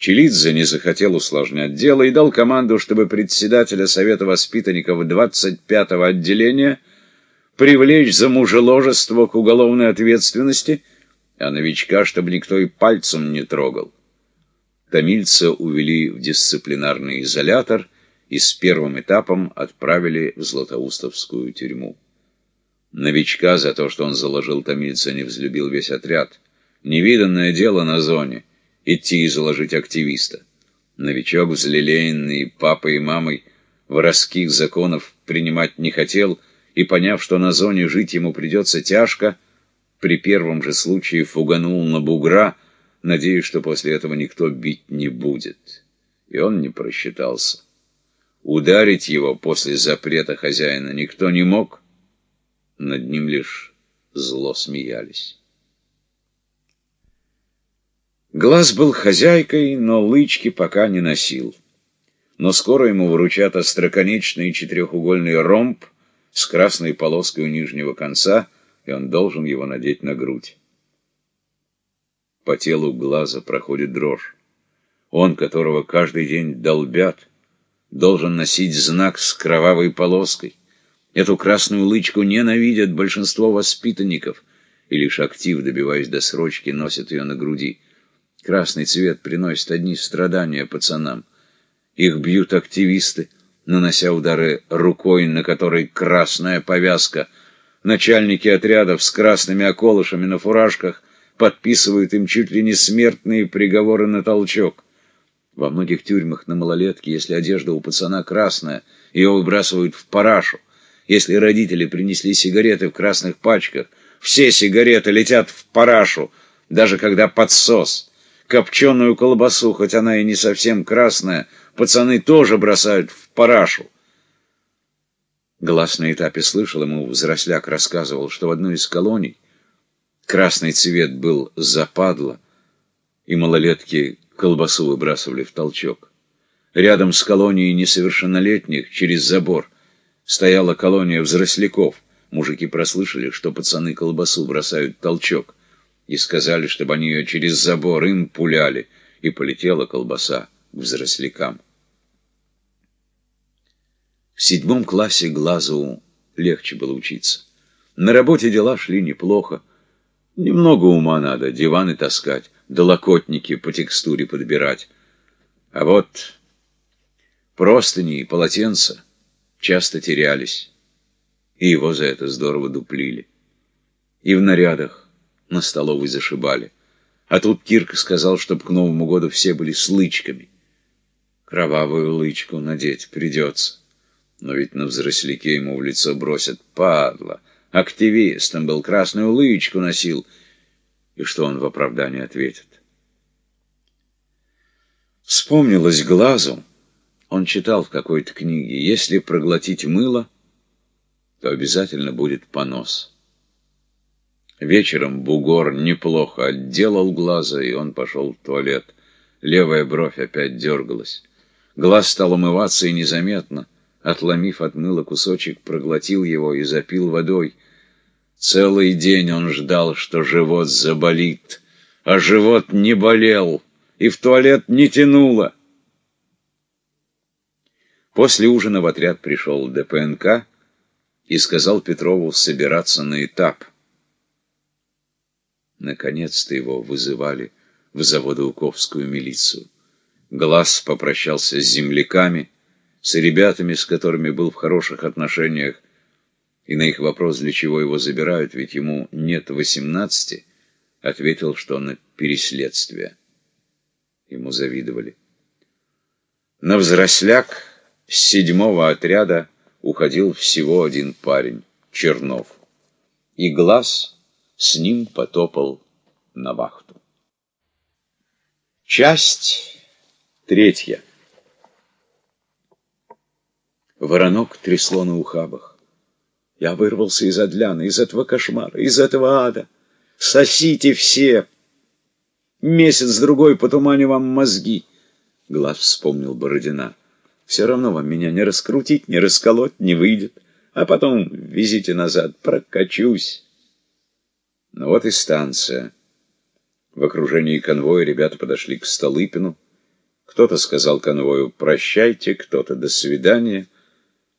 Челидзе не захотел усложнять дело и дал команду, чтобы председателя Совета воспитанников 25-го отделения привлечь за мужеложество к уголовной ответственности, а новичка, чтобы никто и пальцем не трогал. Томильца увели в дисциплинарный изолятор и с первым этапом отправили в Златоустовскую тюрьму. Новичка за то, что он заложил Томильца, не взлюбил весь отряд. Невиданное дело на зоне — идти и заложить активиста. Новичок, взлелеянный папой и мамой, воровских законов принимать не хотел и, поняв, что на зоне жить ему придется тяжко, при первом же случае фуганул на бугра, надеясь, что после этого никто бить не будет. И он не просчитался. Ударить его после запрета хозяина никто не мог, над ним лишь зло смеялись. Глаз был хозяйкой, но лычки пока не носил. Но скоро ему вручат остроконечный четырехугольный ромб с красной полоской у нижнего конца, и он должен его надеть на грудь. По телу глаза проходит дрожь. Он, которого каждый день долбят, должен носить знак с кровавой полоской. Эту красную лычку ненавидят большинство воспитанников, и лишь актив, добиваясь досрочки, носит ее на груди. Красный цвет приносит одни страдания пацанам. Их бьют активисты, нанося удары рукой, на которой красная повязка. Начальники отрядов с красными околышами на фуражках подписывают им чуть ли не смертные приговоры на толчок. Во многих тюрьмах на малолетке, если одежда у пацана красная, ее выбрасывают в парашу. Если родители принесли сигареты в красных пачках, все сигареты летят в парашу, даже когда подсос. Копченую колбасу, хоть она и не совсем красная, пацаны тоже бросают в парашу. Глаз на этапе слышал, ему взросляк рассказывал, что в одной из колоний красный цвет был западло, и малолетки колбасу выбрасывали в толчок. Рядом с колонией несовершеннолетних, через забор, стояла колония взросляков. Мужики прослышали, что пацаны колбасу бросают толчок и сказали, чтобы они ее через забор им пуляли, и полетела колбаса к взрослякам. В седьмом классе глазу легче было учиться. На работе дела шли неплохо. Немного ума надо, диваны таскать, долокотники по текстуре подбирать. А вот простыни и полотенца часто терялись, и его за это здорово дуплили. И в нарядах на столовой зашибали. А тут Кирка сказал, чтоб к Новому году все были с лычками. Кровавую лычку надеть придется. Но ведь на взросляке ему в лицо бросят падла. Активистом был, красную лычку носил. И что он в оправдании ответит? Вспомнилось глазу. Он читал в какой-то книге, если проглотить мыло, то обязательно будет понос. Вечером бугор неплохо отделал глаза, и он пошел в туалет. Левая бровь опять дергалась. Глаз стал умываться и незаметно, отломив от мыла кусочек, проглотил его и запил водой. Целый день он ждал, что живот заболит, а живот не болел и в туалет не тянуло. После ужина в отряд пришел ДПНК и сказал Петрову собираться на этап. Наконец-то его вызывали в Заводоуковскую милицию. Глаз попрощался с земляками, с ребятами, с которыми был в хороших отношениях, и на их вопрос, для чего его забирают, ведь ему нет восемнадцати, ответил, что на переследствие. Ему завидовали. На взросляк с седьмого отряда уходил всего один парень, Чернов. И глаз с ним потопал на вахту. Часть третья. Воронок трясло на ухабах. Я вырвался из Адляна, из этого кошмара, из этого ада. Сосите все! Месяц-другой потуманю вам мозги. Глаз вспомнил Бородина. Все равно вам меня не раскрутить, не расколоть не выйдет. А потом везите назад, прокачусь. Ну вот и станция. В окружении конвоя ребята подошли к Столыпину Кто-то сказал конвою «прощайте», кто-то «до свидания».